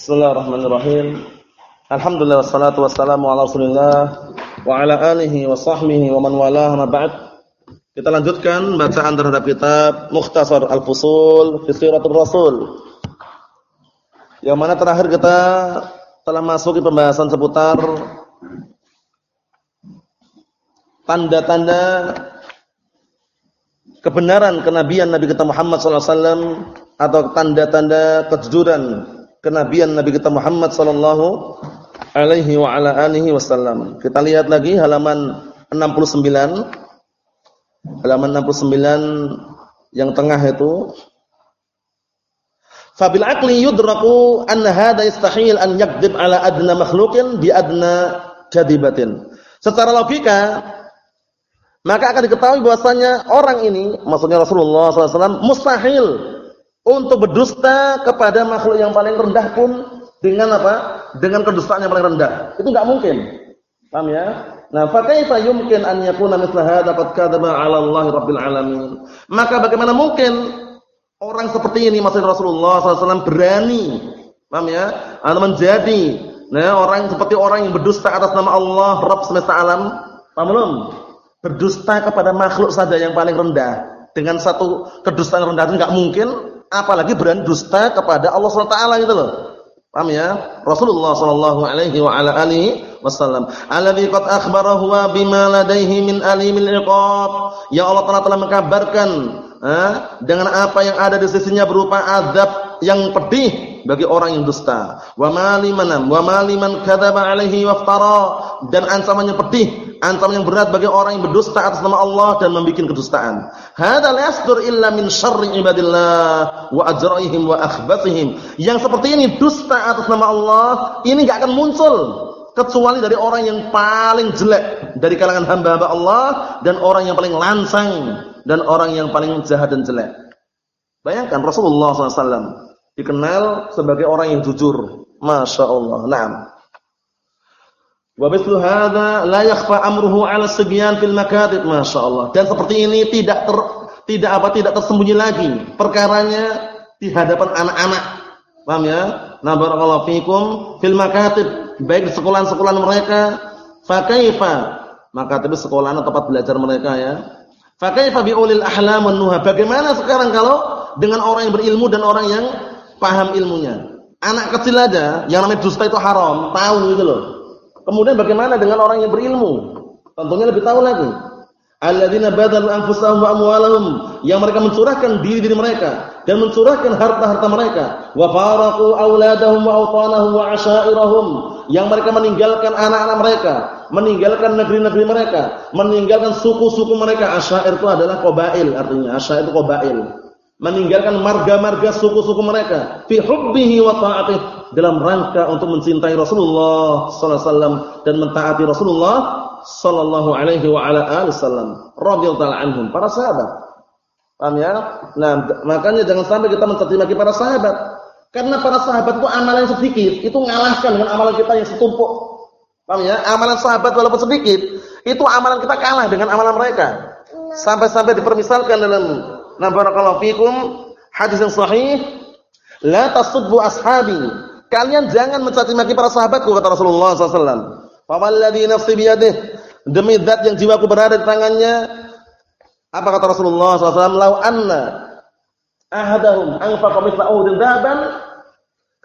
Bismillahirrahmanirrahim. Alhamdulillah wassalatu wassalamu ala Rasulillah wa ala alihi wa sahbihi wa man walah ma ba'd. Kita lanjutkan bacaan terhadap kitab Mukhtasar Al-Fusul fi Siratul Rasul. Yang mana terakhir kita telah masuk ke pembahasan seputar tanda-tanda kebenaran kenabian Nabi kita Muhammad sallallahu alaihi wasallam atau tanda-tanda kejujuran kenabian Nabi kita Muhammad sallallahu alaihi wa ala alihi wasallam. Kita lihat lagi halaman 69. Halaman 69 yang tengah itu Fabil aqli yudraku anna hadha yastahil an yakdzib ala adna makhluqin bi adna kadibatin. Secara logika maka akan diketahui bahwasanya orang ini maksudnya Rasulullah SAW mustahil untuk berdusta kepada makhluk yang paling rendah pun dengan apa? Dengan kedustaan yang paling rendah. Itu enggak mungkin. Paham ya? Nah, fa kaifa yumkin an yakuna mithla hadza qad kadzaba 'ala Allah rabbil alamin? Maka bagaimana mungkin orang seperti ini maksudnya Rasulullah SAW berani, paham ya? Atau menjadi nah orang seperti orang yang berdusta atas nama Allah Rabb semesta alam, paham belum? Berdusta kepada makhluk saja yang paling rendah dengan satu kedustaan rendah itu enggak mungkin apalagi berani dusta kepada Allah SWT gitu loh. Paham ya? Rasulullah sallallahu alaihi wa ala alihi wasallam. Alladzi qad akhbarahu bima ladaihi min alimil iqab. Ya Allah telah telah mengkabarkan eh, dengan apa yang ada di sisinya berupa azab yang pedih bagi orang yang dusta. Wa maliman wa maliman kadzaba alaihi waftara dan ancaman yang pedih ancaman yang berat bagi orang yang berdusta atas nama Allah dan membuat kedustaan. Hada la yasdur illa min syarri ibadillah wa ajraihim wa akhbathihim. Yang seperti ini dusta atas nama Allah, ini enggak akan muncul kecuali dari orang yang paling jelek dari kalangan hamba-hamba Allah dan orang yang paling lansang dan orang yang paling jahat dan jelek. Bayangkan Rasulullah SAW dikenal sebagai orang yang jujur. Masya Allah. Naam. Wa hadza la yakhfa amruhu 'ala sibyan fil makatib masyaallah. Dan seperti ini tidak ter, tidak apa tidak tersembunyi lagi perkaranya di hadapan anak-anak. Paham ya? Na barakallahu fikum fil makatib, baik di sekolah-sekolah mereka. Fa kaifa? Makatib sekolah tempat belajar mereka ya. Fa kaifa bi ulil ahlam nuha? Bagaimana sekarang kalau dengan orang yang berilmu dan orang yang paham ilmunya? Anak kecil aja yang namanya dusta itu haram, tahu gitu loh Kemudian bagaimana dengan orang yang berilmu? Tentunya lebih tahu lagi. Alladzina badalu anfusahum wa amwalahum, yang mereka mencurahkan diri-diri mereka dan mencurahkan harta-harta mereka. Wa faraqu auladahum wa awtanahum wa ashairahum, yang mereka meninggalkan anak-anak mereka, meninggalkan negeri-negeri mereka, meninggalkan suku-suku mereka. Asyair itu adalah qabail artinya. Asyair itu qabail. Meninggalkan marga-marga suku-suku mereka fi hubbihi wa ta'atihi dalam rangka untuk mencintai Rasulullah sallallahu alaihi wasallam dan mentaati Rasulullah sallallahu alaihi wa ala alihi wasallam radhiyallahu anhum para sahabat. Paham ya? Nah, makanya jangan sampai kita mencaci maki para sahabat. Karena para sahabat itu amalan sedikit, itu mengalahkan dengan amalan kita yang setumpuk. Paham ya? Amalan sahabat walaupun sedikit, itu amalan kita kalah dengan amalan mereka. Sampai-sampai dipermisalkan dalam Nah barakallahu fikum hadis yang sahih, la tasubbu ashabi Kalian jangan mencaci maki para sahabatku kata Rasulullah SAW. Fawalladhi nafsi biyadih. Demi zat yang jiwaku berada di tangannya. Apa kata Rasulullah SAW? Lau anna ahadahum anfaqa mithla uhudin dhahaban.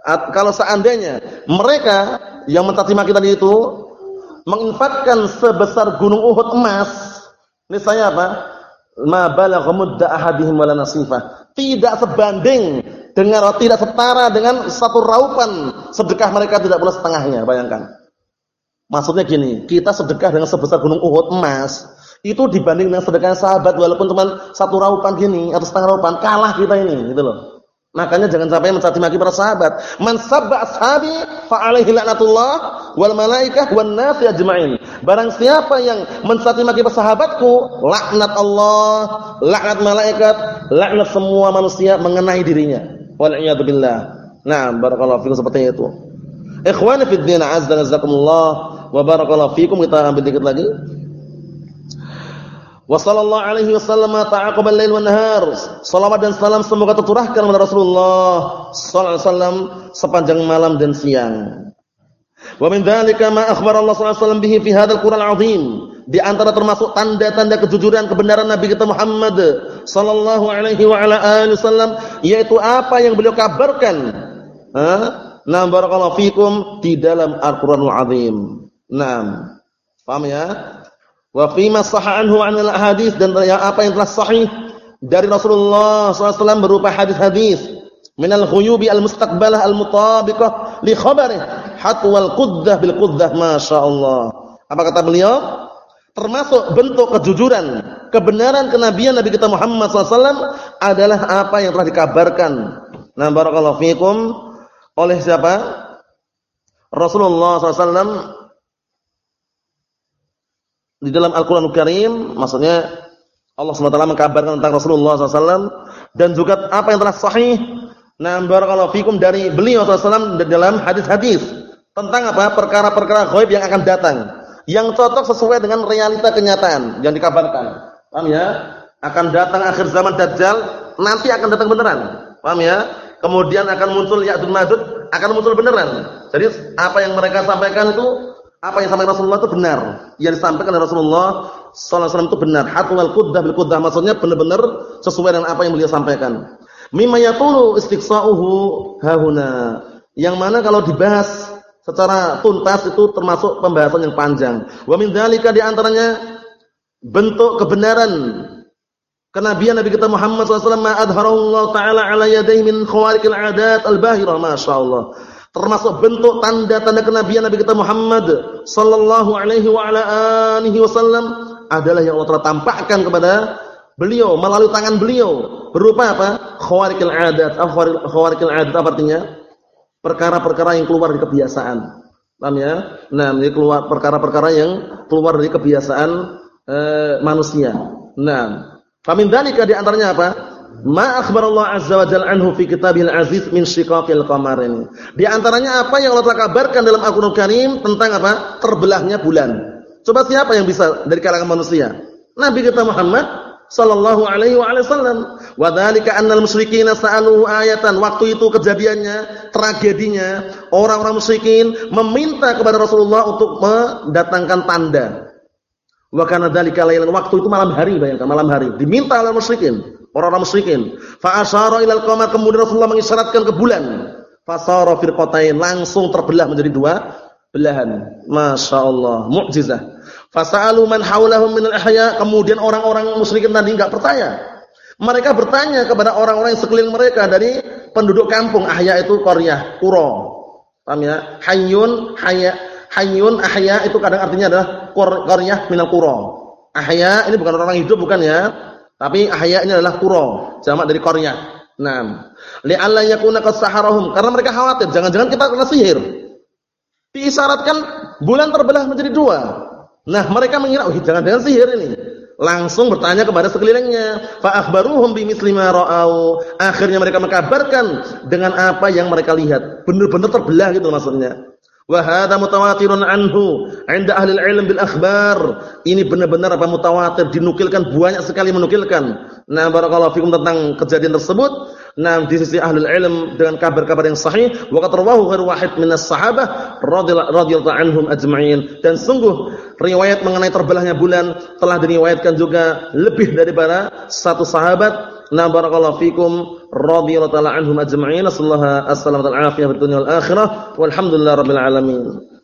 Kalau seandainya mereka yang mencaci maki tadi itu menginfakkan sebesar gunung Uhud emas, ini saya apa? Ma balagha mudda ahadihim wala nasifah. Tidak sebanding dengan tidak setara dengan satu raupan sedekah mereka tidak pula setengahnya, bayangkan. Maksudnya gini, kita sedekah dengan sebesar gunung Uhud emas, itu dibanding dengan sedekah sahabat walaupun cuma satu raupan gini atau setengah raupan, kalah kita ini, gitu loh. Makanya jangan sampai mencaci maki para sahabat. Man sabba ashabi fa alaihi laknatullah wal malaikah wan nas ajma'in. Barang siapa yang mencaci maki para sahabatku, laknat Allah, laknat malaikat, laknat semua manusia mengenai dirinya. Wal. Nah, barakallahu fikum seperti itu. Ikhwani fid din, azza jazakumullah wa barakallahu fikum. Kita ambil dikit lagi. Wa sallallahu alaihi wasallam ta'aqaba al-lail wan nahar. Salawat dan salam semoga tercurahkan kepada Rasulullah sallallahu alaihi wasallam sepanjang malam dan siang. Wa min dzalika ma akhbara Allah sallallahu alaihi wasallam bihi fi hadzal Qur'an al-'azim. Di antara termasuk tanda-tanda kejujuran kebenaran Nabi kita Muhammad sallallahu alaihi wa ala alihi wasallam yaitu apa yang beliau kabarkan. Ha? Nah, barakallahu fikum di dalam Al-Qur'anul Azim. Naam. Paham ya? Wa fi ma sahha anhu 'an al-ahadits dan apa yang telah sahih dari Rasulullah SAW berupa hadis-hadis minal ghuyubi al-mustaqbalah al-mutabiqah li khabarih hatwal quddah bil quddah masyaallah. Apa kata beliau? Termasuk bentuk kejujuran, kebenaran kenabian Nabi kita Muhammad SAW adalah apa yang telah dikabarkan. Nah, barakallahu fikum oleh siapa? Rasulullah SAW di dalam Al-Qur'an Karim maksudnya Allah SWT mengkabarkan tentang Rasulullah SAW dan juga apa yang telah sahih nah barakallahu fikum dari beliau SAW dalam hadis-hadis tentang apa perkara-perkara gaib yang akan datang yang cocok sesuai dengan realita kenyataan yang dikabarkan paham ya akan datang akhir zaman Dajjal nanti akan datang beneran paham ya kemudian akan muncul Ya'juj Ma'juj akan muncul beneran jadi apa yang mereka sampaikan itu apa yang disampaikan Rasulullah itu benar. Yang disampaikan oleh Rasulullah sallallahu alaihi wasallam itu benar. Hatwal quddah bil quddah maksudnya benar-benar sesuai dengan apa yang beliau sampaikan. Mimma yatulu istiqsa'uhu hahuna. Yang mana kalau dibahas secara tuntas itu termasuk pembahasan yang panjang. Wa min dzalika di antaranya bentuk kebenaran kenabian Nabi kita Muhammad SAW ma'adharahu Allah Ta'ala ala yadayhi min khawarikil adat al-bahirah. Masya Allah termasuk bentuk tanda-tanda kenabian Nabi kita Muhammad sallallahu alaihi wa ala alihi wasallam adalah yang Allah telah tampakkan kepada beliau melalui tangan beliau berupa apa? khawarikil adat. Khawarikil adat apa artinya? Perkara-perkara yang keluar dari kebiasaan. Paham ya? Nah, ini keluar perkara-perkara yang keluar dari kebiasaan e, manusia. Nah, famin dzalika di antaranya apa? Ma akhbarallahu azza wa jalla anhu fi kitabil aziz min shiqaqil qamar. Di antaranya apa yang Allah telah kabarkan dalam Al-Qur'an Karim tentang apa? Terbelahnya bulan. Coba siapa yang bisa dari kalangan manusia? Nabi kita Muhammad sallallahu alaihi wa sallam. Wa dzalika annal musyrikin sa'aluhu ayatan. Waktu itu kejadiannya, tragedinya, orang-orang musyrikin meminta kepada Rasulullah untuk mendatangkan tanda. Wa kana dzalika lailan. Waktu itu malam hari, bayangkan malam hari. Diminta oleh musyrikin orang-orang musyrikin. Fa asyara ilal qamar kemudian Rasulullah mengisyaratkan ke bulan. Fasara firqatain langsung terbelah menjadi dua belahan. Masya Allah, mukjizah. Fasalu man haulahum min al-ahya kemudian orang-orang musyrikin tadi enggak percaya. Mereka bertanya kepada orang-orang yang sekeliling mereka dari penduduk kampung ahya itu qaryah, qura. Paham ya? Hayyun, hayya, hayyun, ahya itu kadang artinya adalah qaryah minal qura. Ahya ini bukan orang hidup bukan ya? Tapi ahya ini adalah qura, jamak dari qaryah. Naam. Li'alla yakuna qasaharahum karena mereka khawatir jangan-jangan kita kena sihir. Diisyaratkan bulan terbelah menjadi dua. Nah, mereka mengira, oh jangan-jangan sihir ini. Langsung bertanya kepada sekelilingnya. Fa akhbaruhum bimithli ma ra'au. Akhirnya mereka mengkabarkan dengan apa yang mereka lihat. Benar-benar terbelah gitu maksudnya. Wa hadza mutawatirun anhu 'inda ahli al-'ilm bil akhbar. Ini benar-benar apa mutawatir dinukilkan banyak sekali menukilkan. Nah, barakallahu fikum tentang kejadian tersebut. Nah, di sisi ahli ilm dengan kabar-kabar yang sahih, wa qad rawahu ghairu wahid minas sahabah radhiyallahu anhum ajma'in. Dan sungguh riwayat mengenai terbelahnya bulan telah diriwayatkan juga lebih daripada satu sahabat Nah barakallahu fikum radhiyallahu anhum ajma'in. Sallallahu alaihi wasallam al rabbil alamin.